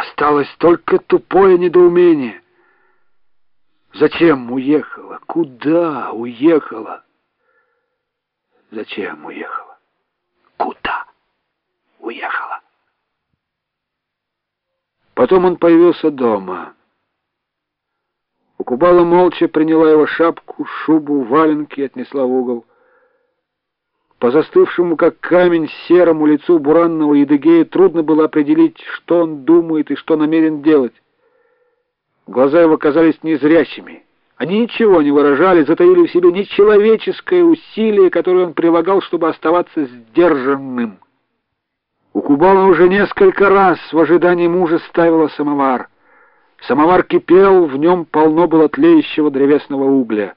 Осталось только тупое недоумение. Зачем уехала? Куда уехала? Зачем уехала? Куда уехала? Потом он появился дома. Укубала молча приняла его шапку, шубу, валенки и отнесла в угол. По застывшему, как камень, серому лицу буранного Едыгея трудно было определить, что он думает и что намерен делать. Глаза его казались незрячими. Они ничего не выражали, затаили в себе нечеловеческое усилие, которое он прилагал, чтобы оставаться сдержанным. У Кубала уже несколько раз в ожидании мужа ставила самовар. Самовар кипел, в нем полно было тлеющего древесного угля.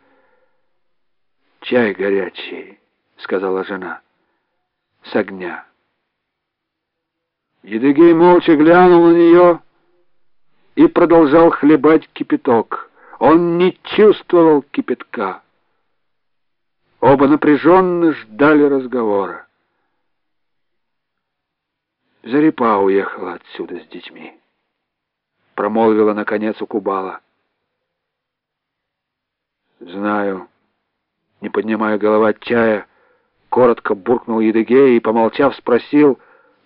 «Чай горячий», — сказала жена, — «с огня». Едыгей молча глянул на нее и продолжал хлебать кипяток. Он не чувствовал кипятка. Оба напряженно ждали разговора. Зарипа уехала отсюда с детьми. Промолвила, наконец, у Кубала. Знаю, не поднимая головы от чая, коротко буркнул Едыгей и, помолчав, спросил,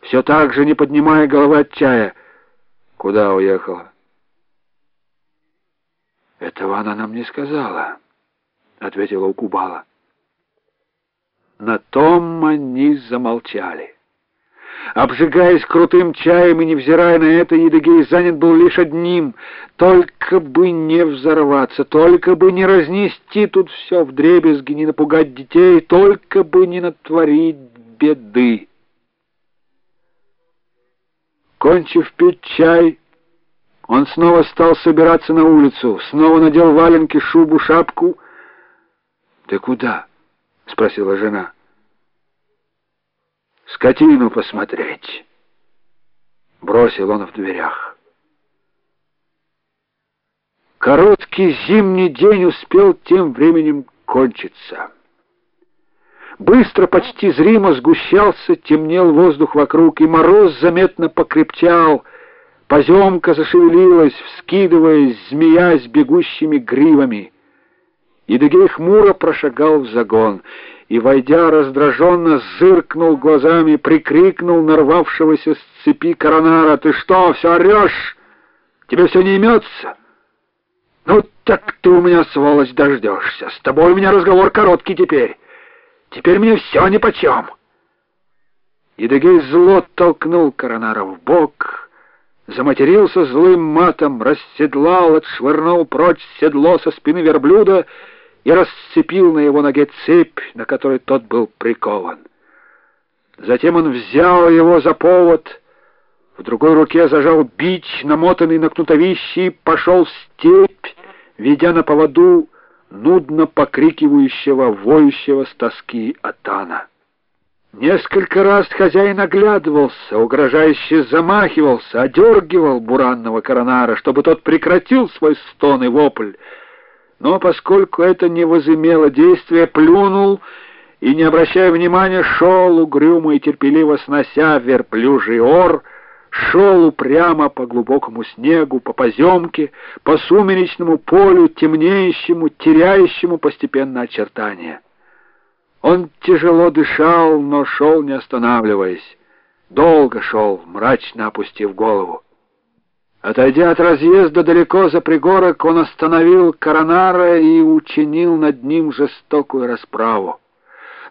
все так же, не поднимая головы от чая, куда уехала. «Этого она нам не сказала», — ответила Укубала. На том они замолчали. Обжигаясь крутым чаем и невзирая на это, Едыгей занят был лишь одним — только бы не взорваться, только бы не разнести тут все вдребезги, не напугать детей, только бы не натворить беды. Кончив пить чай, он снова стал собираться на улицу, снова надел валенки, шубу, шапку. «Ты куда?» — спросила жена скотину посмотреть. Бросил он в дверях. Короткий зимний день успел тем временем кончиться. Быстро, почти зримо сгущался, темнел воздух вокруг, и мороз заметно покрепчал. Поземка зашевелилась, вскидываясь, змеясь бегущими гривами. Едыгей хмуро прошагал в загон — и, войдя раздраженно, зыркнул глазами, прикрикнул нарвавшегося с цепи коронара. «Ты что, все орешь? Тебе все не имется?» «Ну так ты у меня, сволочь, дождешься. С тобой у меня разговор короткий теперь. Теперь мне все нипочем». Едыгей зло толкнул коронара в бок, заматерился злым матом, расседлал, отшвырнул прочь седло со спины верблюда и расцепил на его ноге цепь, на которой тот был прикован. Затем он взял его за повод, в другой руке зажал бич, намотанный на кнутовище, и пошел в степь, ведя на поводу нудно покрикивающего, воющего с тоски Атана. Несколько раз хозяин оглядывался, угрожающе замахивался, одергивал буранного коронара, чтобы тот прекратил свой стон и вопль, но поскольку это не возымело действия, плюнул и, не обращая внимания, шел угрюмо и терпеливо снося верблюжий ор, шел упрямо по глубокому снегу, по поземке, по сумеречному полю, темнеющему, теряющему постепенно очертания. Он тяжело дышал, но шел, не останавливаясь. Долго шел, мрачно опустив голову. Отойдя от разъезда далеко за пригорок, он остановил коронара и учинил над ним жестокую расправу.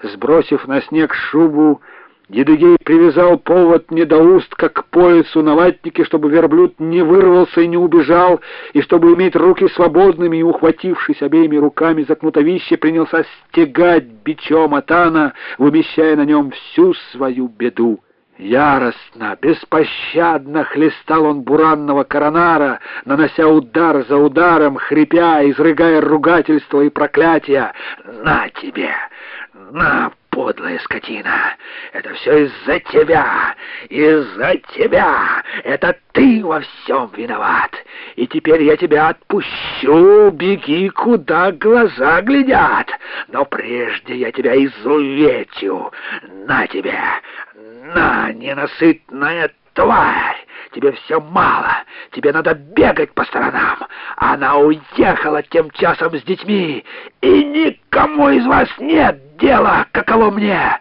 Сбросив на снег шубу, Едыгей привязал повод недоустка к поясу на ватнике, чтобы верблюд не вырвался и не убежал, и чтобы иметь руки свободными, и, ухватившись обеими руками за кнутовище, принялся стегать бичом Атана, вымещая на нем всю свою беду. Яростно, беспощадно хлестал он буранного коронара, нанося удар за ударом, хрипя, изрыгая ругательства и проклятия. «На тебе! На, подлая скотина! Это все из-за тебя! Из-за тебя! Это ты во всем виноват! И теперь я тебя отпущу, беги, куда глаза глядят! Но прежде я тебя изувечу! На тебе! На, ненасытная тварь! тебе все мало, тебе надо бегать по сторонам. Она уехала тем часом с детьми, и никому из вас нет дела, каково мне.